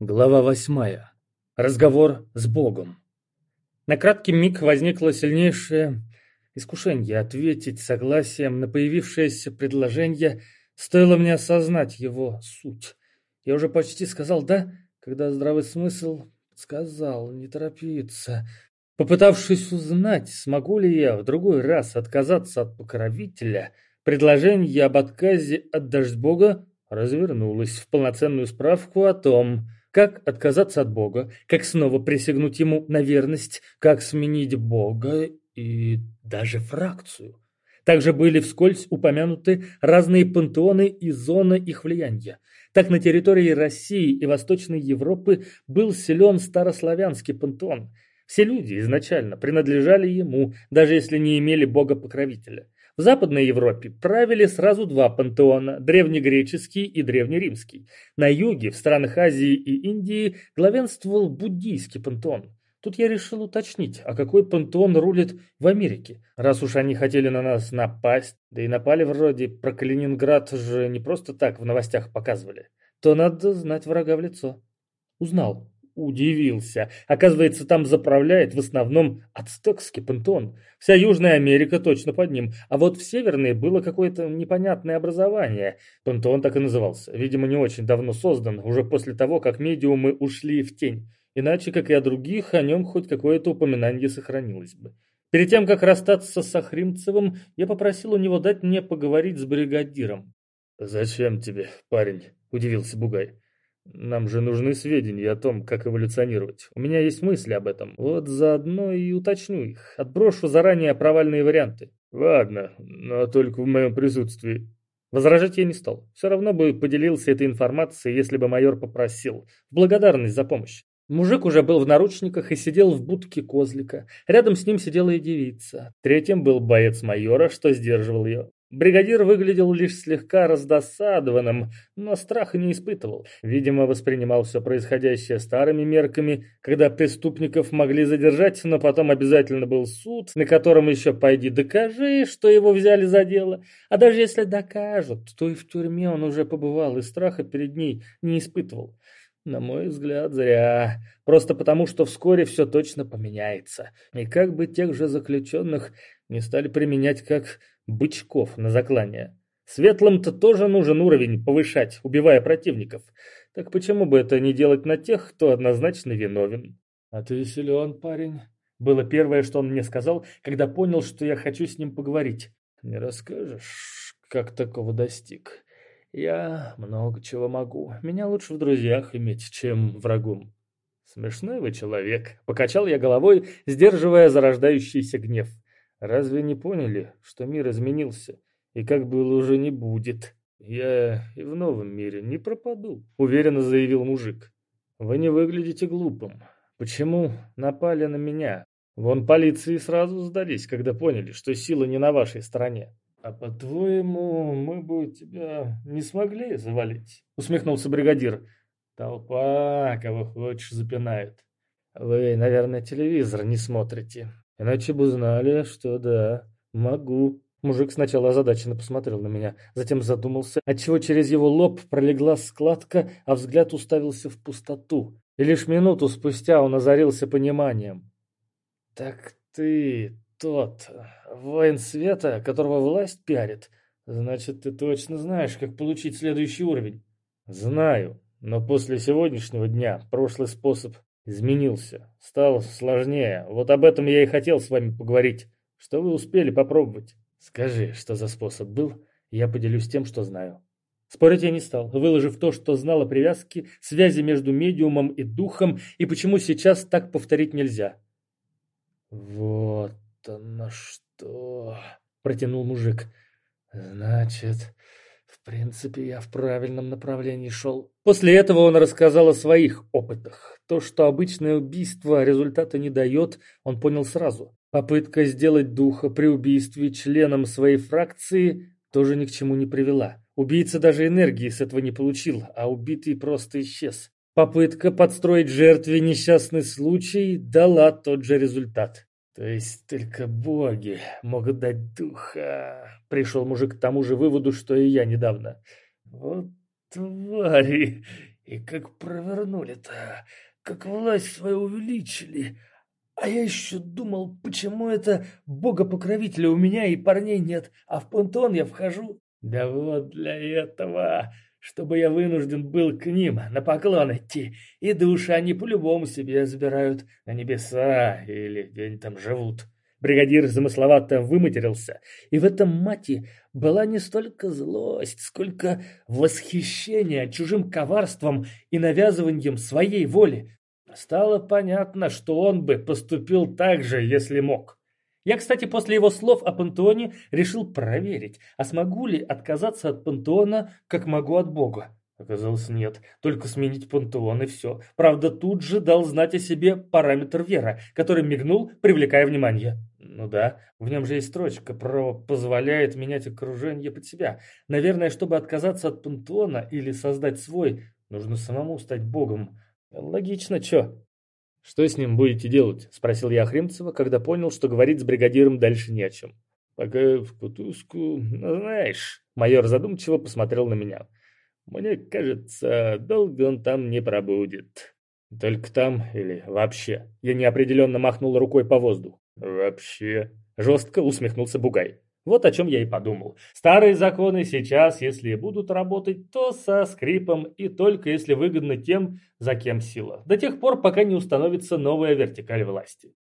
Глава восьмая. Разговор с Богом. На краткий миг возникло сильнейшее искушение ответить согласием на появившееся предложение, стоило мне осознать его суть. Я уже почти сказал «да», когда здравый смысл сказал не торопиться. Попытавшись узнать, смогу ли я в другой раз отказаться от покровителя, предложение об отказе от дождь Бога развернулось в полноценную справку о том, как отказаться от Бога, как снова присягнуть Ему на верность, как сменить Бога и даже фракцию. Также были вскользь упомянуты разные пантеоны и зоны их влияния. Так на территории России и Восточной Европы был силен старославянский пантеон. Все люди изначально принадлежали ему, даже если не имели бога-покровителя. В Западной Европе правили сразу два пантеона – древнегреческий и древнеримский. На юге, в странах Азии и Индии, главенствовал буддийский пантеон. Тут я решил уточнить, а какой пантеон рулит в Америке, раз уж они хотели на нас напасть, да и напали вроде про Калининград же не просто так в новостях показывали, то надо знать врага в лицо. Узнал, удивился. Оказывается, там заправляет в основном ацтекский пантеон. Вся Южная Америка точно под ним. А вот в Северной было какое-то непонятное образование. Пантеон так и назывался. Видимо, не очень давно создан, уже после того, как медиумы ушли в тень. Иначе, как и о других, о нем хоть какое-то упоминание сохранилось бы. Перед тем, как расстаться с Ахримцевым, я попросил у него дать мне поговорить с бригадиром. «Зачем тебе, парень?» – удивился Бугай. Нам же нужны сведения о том, как эволюционировать. У меня есть мысли об этом. Вот заодно и уточню их. Отброшу заранее провальные варианты. Ладно, но только в моем присутствии. Возражать я не стал. Все равно бы поделился этой информацией, если бы майор попросил. В благодарность за помощь. Мужик уже был в наручниках и сидел в будке козлика. Рядом с ним сидела и девица. Третьим был боец майора, что сдерживал ее. Бригадир выглядел лишь слегка раздосадованным, но страха не испытывал. Видимо, воспринимал все происходящее старыми мерками, когда преступников могли задержать, но потом обязательно был суд, на котором еще пойди докажи, что его взяли за дело. А даже если докажут, то и в тюрьме он уже побывал и страха перед ней не испытывал. На мой взгляд, зря. Просто потому, что вскоре все точно поменяется. И как бы тех же заключенных не стали применять как бычков на заклание. Светлым-то тоже нужен уровень повышать, убивая противников. Так почему бы это не делать на тех, кто однозначно виновен? А ты силен, парень. Было первое, что он мне сказал, когда понял, что я хочу с ним поговорить. Не расскажешь, как такого достиг? Я много чего могу. Меня лучше в друзьях иметь, чем врагом. Смешной вы человек. Покачал я головой, сдерживая зарождающийся гнев. Разве не поняли, что мир изменился, и как было уже не будет? Я и в новом мире не пропаду, уверенно заявил мужик. Вы не выглядите глупым. Почему напали на меня? Вон полиции сразу сдались, когда поняли, что сила не на вашей стороне. А по-твоему, мы бы тебя не смогли завалить? Усмехнулся бригадир. Толпа, кого хочешь, запинает. Вы, наверное, телевизор не смотрите. Иначе бы знали, что да, могу. Мужик сначала озадаченно посмотрел на меня, затем задумался, отчего через его лоб пролегла складка, а взгляд уставился в пустоту. И лишь минуту спустя он озарился пониманием. «Так ты тот воин света, которого власть пиарит. Значит, ты точно знаешь, как получить следующий уровень?» «Знаю, но после сегодняшнего дня прошлый способ Изменился. Стал сложнее. Вот об этом я и хотел с вами поговорить. Что вы успели попробовать? Скажи, что за способ был, я поделюсь тем, что знаю. Спорить я не стал, выложив то, что знал о привязке, связи между медиумом и духом, и почему сейчас так повторить нельзя. «Вот оно что!» — протянул мужик. «Значит, в принципе, я в правильном направлении шел». После этого он рассказал о своих опытах. То, что обычное убийство результата не дает, он понял сразу. Попытка сделать духа при убийстве членом своей фракции тоже ни к чему не привела. Убийца даже энергии с этого не получил, а убитый просто исчез. Попытка подстроить жертве несчастный случай дала тот же результат. То есть только боги могут дать духа. Пришел мужик к тому же выводу, что и я недавно. Вот твари! И как провернули-то, как власть свою увеличили. А я еще думал, почему это бога-покровителя у меня и парней нет, а в пантеон я вхожу. Да вот для этого, чтобы я вынужден был к ним на поклон идти, и души они по-любому себе забирают на небеса или где они там живут. Бригадир замысловато выматерился, и в этом мате была не столько злость, сколько восхищение чужим коварством и навязыванием своей воли. Стало понятно, что он бы поступил так же, если мог. Я, кстати, после его слов о пантеоне решил проверить, а смогу ли отказаться от пантеона, как могу от Бога. Оказалось, нет. Только сменить пантеон и все. Правда, тут же дал знать о себе параметр вера, который мигнул, привлекая внимание. Ну да, в нем же есть строчка про «позволяет менять окружение под себя». Наверное, чтобы отказаться от пантеона или создать свой, нужно самому стать богом. Логично, чё? «Что с ним будете делать?» – спросил я Хримцева, когда понял, что говорить с бригадиром дальше не о чем. «Пока в кутузку, ну, знаешь...» Майор задумчиво посмотрел на меня. «Мне кажется, долго он там не пробудет». «Только там или вообще?» Я неопределенно махнул рукой по воздуху. «Вообще...» – жестко усмехнулся Бугай. Вот о чем я и подумал. Старые законы сейчас, если будут работать, то со скрипом и только если выгодно тем, за кем сила. До тех пор, пока не установится новая вертикаль власти.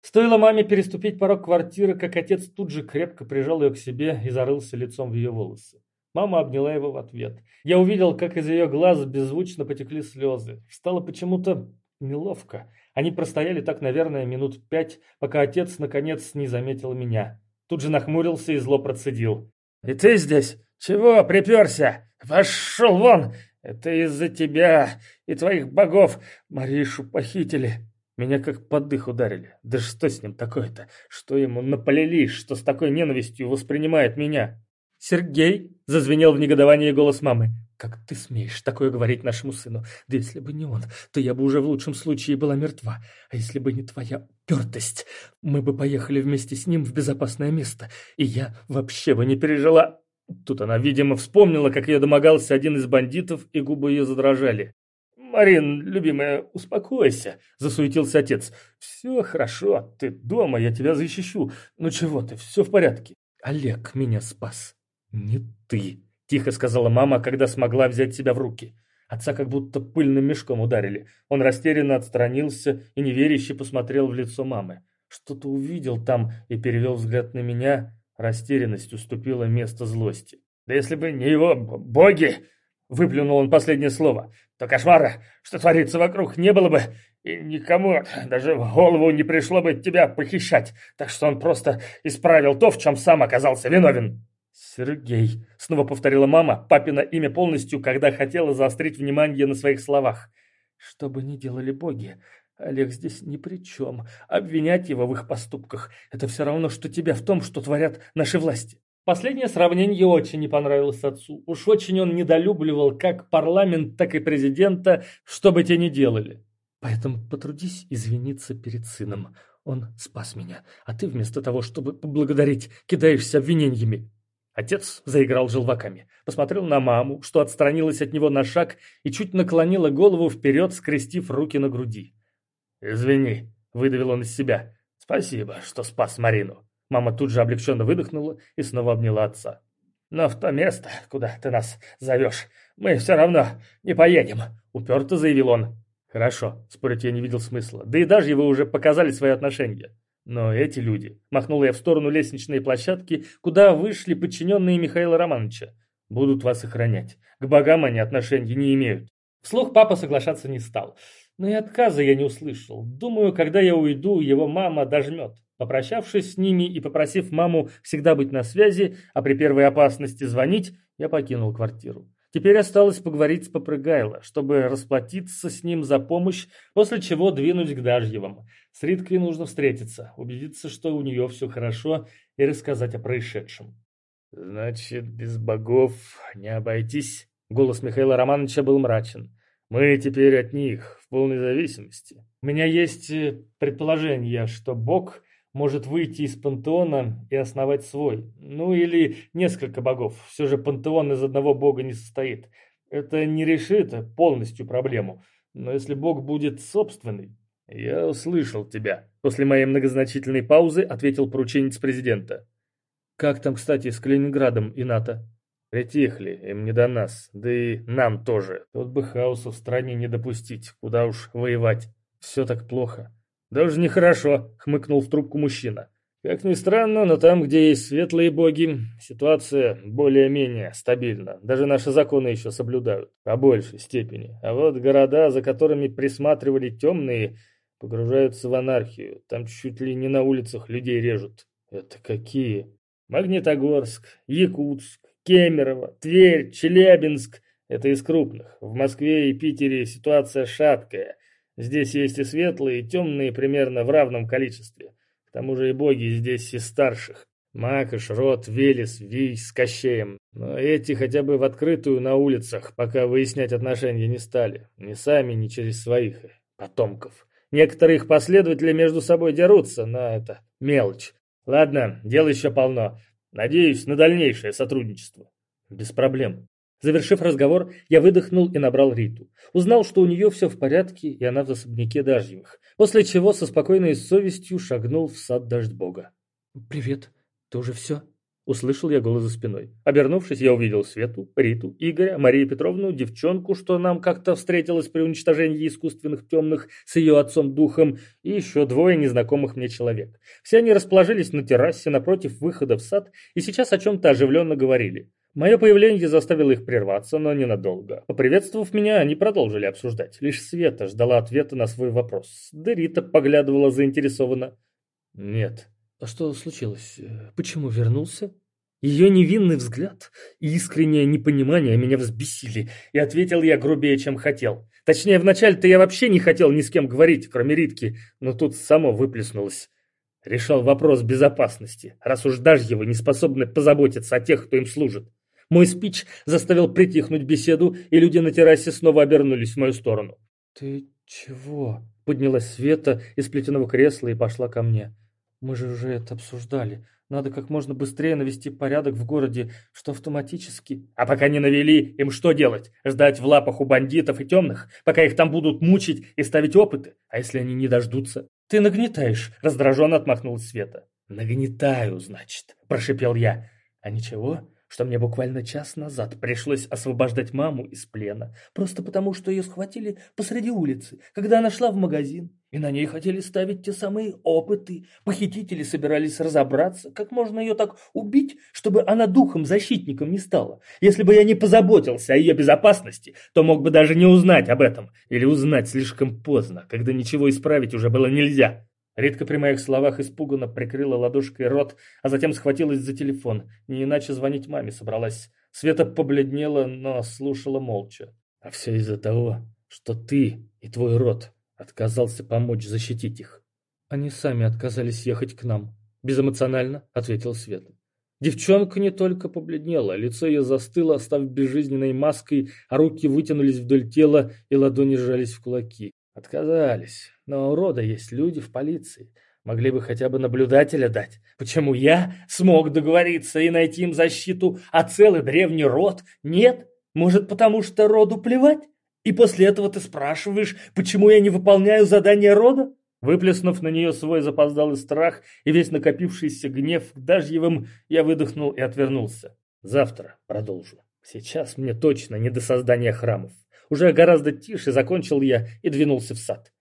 Стоило маме переступить порог квартиры, как отец тут же крепко прижал ее к себе и зарылся лицом в ее волосы. Мама обняла его в ответ. Я увидел, как из ее глаз беззвучно потекли слезы. Стало почему-то неловко. Они простояли так, наверное, минут пять, пока отец, наконец, не заметил меня. Тут же нахмурился и зло процедил. «И ты здесь? Чего приперся? Пошел вон! Это из-за тебя и твоих богов Маришу похитили!» Меня как под дых ударили. Да что с ним такое-то? Что ему наполили, что с такой ненавистью воспринимает меня? «Сергей!» — зазвенел в негодовании голос мамы. Как ты смеешь такое говорить нашему сыну? Да если бы не он, то я бы уже в лучшем случае была мертва. А если бы не твоя упертость, мы бы поехали вместе с ним в безопасное место, и я вообще бы не пережила... Тут она, видимо, вспомнила, как ее домогался один из бандитов, и губы ее задрожали. «Марин, любимая, успокойся», — засуетился отец. «Все хорошо, ты дома, я тебя защищу. Ну чего ты, все в порядке». Олег меня спас, не ты. Тихо сказала мама, когда смогла взять себя в руки. Отца как будто пыльным мешком ударили. Он растерянно отстранился и неверяще посмотрел в лицо мамы. Что-то увидел там и перевел взгляд на меня. Растерянность уступила место злости. «Да если бы не его боги!» Выплюнул он последнее слово. «То кошмара, что творится вокруг, не было бы, и никому даже в голову не пришло бы тебя похищать. Так что он просто исправил то, в чем сам оказался виновен». «Сергей», — снова повторила мама, папина имя полностью, когда хотела заострить внимание на своих словах. «Что бы ни делали боги, Олег здесь ни при чем. Обвинять его в их поступках — это все равно, что тебя в том, что творят наши власти». Последнее сравнение очень не понравилось отцу. Уж очень он недолюбливал как парламент, так и президента, что бы те ни делали. Поэтому потрудись извиниться перед сыном. Он спас меня, а ты вместо того, чтобы поблагодарить, кидаешься обвинениями. Отец заиграл желваками, посмотрел на маму, что отстранилась от него на шаг и чуть наклонила голову вперед, скрестив руки на груди. «Извини», — выдавил он из себя. «Спасибо, что спас Марину». Мама тут же облегченно выдохнула и снова обняла отца. «Но в то место, куда ты нас зовешь, мы все равно не поедем», — уперто заявил он. «Хорошо», — спорить я не видел смысла. Да и даже вы уже показали свои отношения. Но эти люди, махнул я в сторону лестничной площадки, куда вышли подчиненные Михаила Романовича, будут вас охранять. К богам они отношения не имеют. Вслух папа соглашаться не стал. Но и отказа я не услышал. Думаю, когда я уйду, его мама дожмет. Попрощавшись с ними и попросив маму всегда быть на связи, а при первой опасности звонить, я покинул квартиру. Теперь осталось поговорить с Попрыгайло, чтобы расплатиться с ним за помощь, после чего двинуть к Дажьевым. С Риткой нужно встретиться, убедиться, что у нее все хорошо, и рассказать о происшедшем. «Значит, без богов не обойтись?» Голос Михаила Романовича был мрачен. «Мы теперь от них в полной зависимости. У меня есть э, предположение, что бог может выйти из пантеона и основать свой. Ну или несколько богов. Все же пантеон из одного бога не состоит. Это не решит полностью проблему, но если Бог будет собственный... Я услышал тебя. После моей многозначительной паузы ответил порученец президента. Как там, кстати, с Калининградом и НАТО? Притихли, им не до нас, да и нам тоже. Тут бы хаоса в стране не допустить, куда уж воевать. Все так плохо. Даже нехорошо, хмыкнул в трубку мужчина. Как ни странно, но там, где есть светлые боги, ситуация более-менее стабильна. Даже наши законы еще соблюдают, по большей степени. А вот города, за которыми присматривали темные, погружаются в анархию. Там чуть ли не на улицах людей режут. Это какие? Магнитогорск, Якутск, Кемерово, Тверь, Челябинск – это из крупных. В Москве и Питере ситуация шаткая. Здесь есть и светлые, и темные примерно в равном количестве. К тому же и боги здесь из старших. Макаш, Рот, Велес, Вий с Кощеем. Но эти хотя бы в открытую на улицах, пока выяснять отношения не стали. Ни сами, ни через своих потомков. Некоторые их последователи между собой дерутся, но это мелочь. Ладно, дел еще полно. Надеюсь на дальнейшее сотрудничество. Без проблем. Завершив разговор, я выдохнул и набрал Риту. Узнал, что у нее все в порядке, и она в особняке Дажьевых. После чего со спокойной совестью шагнул в сад Дождь Бога. «Привет. Ты уже все?» Услышал я голос за спиной. Обернувшись, я увидел Свету, Риту, Игоря, Марию Петровну, девчонку, что нам как-то встретилась при уничтожении искусственных темных с ее отцом-духом, и еще двое незнакомых мне человек. Все они расположились на террасе напротив выхода в сад и сейчас о чем-то оживленно говорили. Мое появление заставило их прерваться, но ненадолго. Поприветствовав меня, они продолжили обсуждать. Лишь Света ждала ответа на свой вопрос. Да Рита поглядывала заинтересованно. «Нет», а что случилось? Почему вернулся? Ее невинный взгляд и искреннее непонимание меня взбесили, и ответил я грубее, чем хотел. Точнее, вначале-то я вообще не хотел ни с кем говорить, кроме Ритки, но тут само выплеснулось. Решал вопрос безопасности, раз уж его не способны позаботиться о тех, кто им служит. Мой спич заставил притихнуть беседу, и люди на террасе снова обернулись в мою сторону. «Ты чего?» — поднялась Света из плетеного кресла и пошла ко мне. Мы же уже это обсуждали. Надо как можно быстрее навести порядок в городе, что автоматически... А пока не навели, им что делать? Ждать в лапах у бандитов и темных? Пока их там будут мучить и ставить опыты? А если они не дождутся? Ты нагнетаешь, раздраженно отмахнулась Света. Нагнетаю, значит, прошипел я. А ничего, что мне буквально час назад пришлось освобождать маму из плена, просто потому, что ее схватили посреди улицы, когда она шла в магазин, и на ней хотели ставить те самые опыты. Похитители собирались разобраться, как можно ее так убить, чтобы она духом-защитником не стала. Если бы я не позаботился о ее безопасности, то мог бы даже не узнать об этом, или узнать слишком поздно, когда ничего исправить уже было нельзя. Редко при моих словах испуганно прикрыла ладошкой рот, а затем схватилась за телефон. Не иначе звонить маме собралась. Света побледнела, но слушала молча. А все из-за того, что ты и твой род отказался помочь защитить их. Они сами отказались ехать к нам. Безэмоционально ответил Света. Девчонка не только побледнела, лицо ее застыло, став безжизненной маской, а руки вытянулись вдоль тела и ладони сжались в кулаки. Отказались. Но у рода есть люди в полиции. Могли бы хотя бы наблюдателя дать. Почему я смог договориться и найти им защиту, а целый древний род нет? Может, потому что роду плевать? И после этого ты спрашиваешь, почему я не выполняю задание рода? Выплеснув на нее свой запоздалый страх и весь накопившийся гнев к Дажьевым, я выдохнул и отвернулся. Завтра продолжу. Сейчас мне точно не до создания храмов. Уже гораздо тише закончил я и двинулся в сад.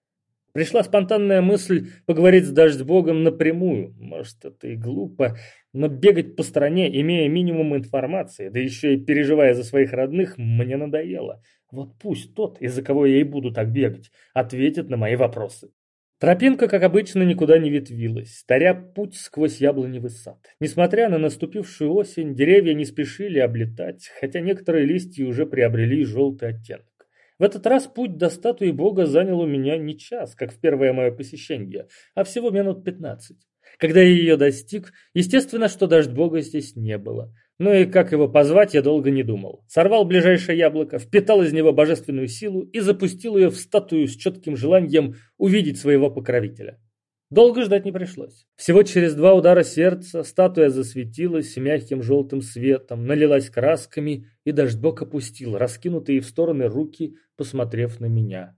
Пришла спонтанная мысль поговорить с Дождь Богом напрямую. Может, это и глупо, но бегать по стране, имея минимум информации, да еще и переживая за своих родных, мне надоело. Вот пусть тот, из-за кого я и буду так бегать, ответит на мои вопросы. Тропинка, как обычно, никуда не ветвилась, таря путь сквозь яблоневый сад. Несмотря на наступившую осень, деревья не спешили облетать, хотя некоторые листья уже приобрели желтый оттенок. В этот раз путь до статуи бога занял у меня не час, как в первое мое посещение, а всего минут пятнадцать. Когда я ее достиг, естественно, что дождь бога здесь не было. Ну и как его позвать, я долго не думал. Сорвал ближайшее яблоко, впитал из него божественную силу и запустил ее в статую с четким желанием увидеть своего покровителя. Долго ждать не пришлось. Всего через два удара сердца статуя засветилась мягким желтым светом, налилась красками, и Дождбок опустил раскинутые в стороны руки, посмотрев на меня.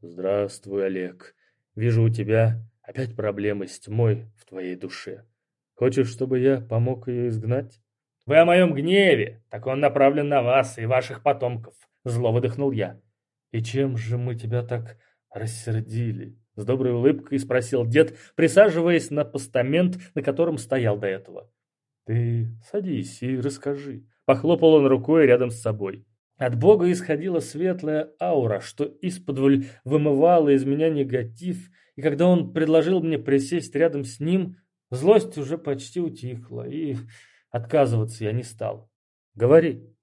«Здравствуй, Олег. Вижу у тебя опять проблемы с тьмой в твоей душе. Хочешь, чтобы я помог ее изгнать?» «Вы о моем гневе, так он направлен на вас и ваших потомков», — зло выдохнул я. «И чем же мы тебя так рассердили?» С доброй улыбкой спросил дед, присаживаясь на постамент, на котором стоял до этого. «Ты садись и расскажи». Похлопал он рукой рядом с собой. От Бога исходила светлая аура, что исподволь вымывала из меня негатив, и когда он предложил мне присесть рядом с ним, злость уже почти утихла, и отказываться я не стал. «Говори»,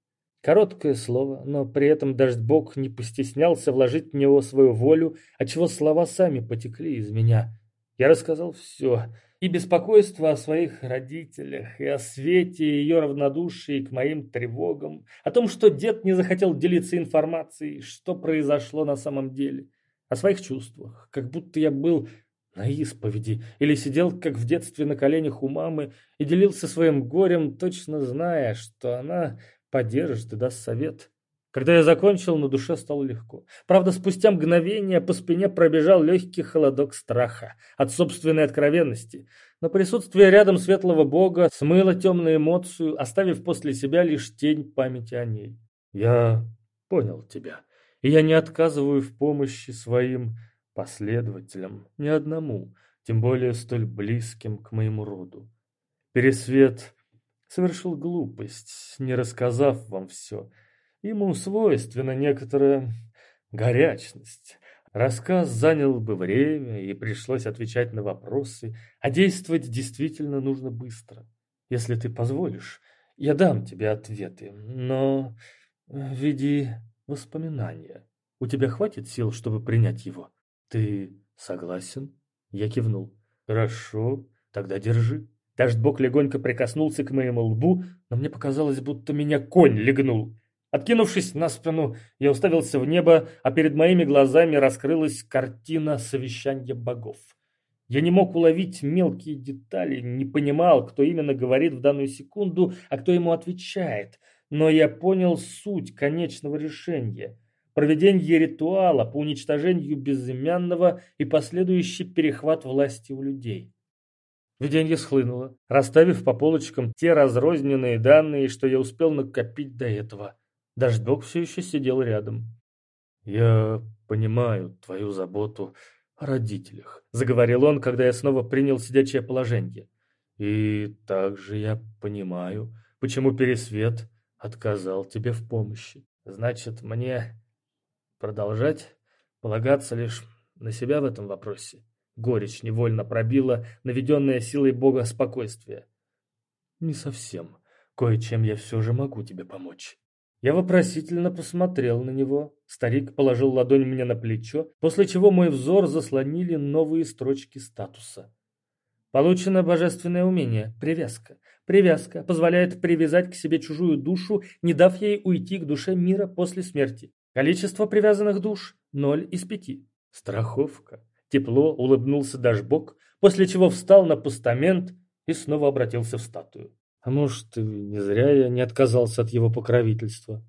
Короткое слово, но при этом даже Бог не постеснялся вложить в него свою волю, отчего слова сами потекли из меня. Я рассказал все, и беспокойство о своих родителях, и о Свете, ее равнодушии к моим тревогам, о том, что дед не захотел делиться информацией, что произошло на самом деле, о своих чувствах, как будто я был на исповеди или сидел, как в детстве, на коленях у мамы и делился своим горем, точно зная, что она поддержит и даст совет. Когда я закончил, на душе стало легко. Правда, спустя мгновение по спине пробежал легкий холодок страха от собственной откровенности. Но присутствие рядом светлого бога смыло темную эмоцию, оставив после себя лишь тень памяти о ней. Я понял тебя, и я не отказываю в помощи своим последователям, ни одному, тем более столь близким к моему роду. Пересвет совершил глупость, не рассказав вам все. Ему свойственна некоторая горячность. Рассказ занял бы время, и пришлось отвечать на вопросы, а действовать действительно нужно быстро. Если ты позволишь, я дам тебе ответы, но в виде воспоминания. У тебя хватит сил, чтобы принять его? Ты согласен? Я кивнул. Хорошо, тогда держи. Дождбок легонько прикоснулся к моему лбу, но мне показалось, будто меня конь легнул. Откинувшись на спину, я уставился в небо, а перед моими глазами раскрылась картина совещания богов. Я не мог уловить мелкие детали, не понимал, кто именно говорит в данную секунду, а кто ему отвечает, но я понял суть конечного решения – проведение ритуала по уничтожению безымянного и последующий перехват власти у людей. Видение схлынуло, расставив по полочкам те разрозненные данные, что я успел накопить до этого. Дождок все еще сидел рядом. «Я понимаю твою заботу о родителях», — заговорил он, когда я снова принял сидячее положение. «И также я понимаю, почему Пересвет отказал тебе в помощи. Значит, мне продолжать полагаться лишь на себя в этом вопросе?» Горечь невольно пробила наведенное силой Бога спокойствие. «Не совсем. Кое-чем я все же могу тебе помочь». Я вопросительно посмотрел на него. Старик положил ладонь мне на плечо, после чего мой взор заслонили новые строчки статуса. Получено божественное умение – привязка. Привязка позволяет привязать к себе чужую душу, не дав ей уйти к душе мира после смерти. Количество привязанных душ – ноль из пяти. Страховка. Тепло улыбнулся Дашбок, после чего встал на постамент и снова обратился в статую. А может, не зря я не отказался от его покровительства.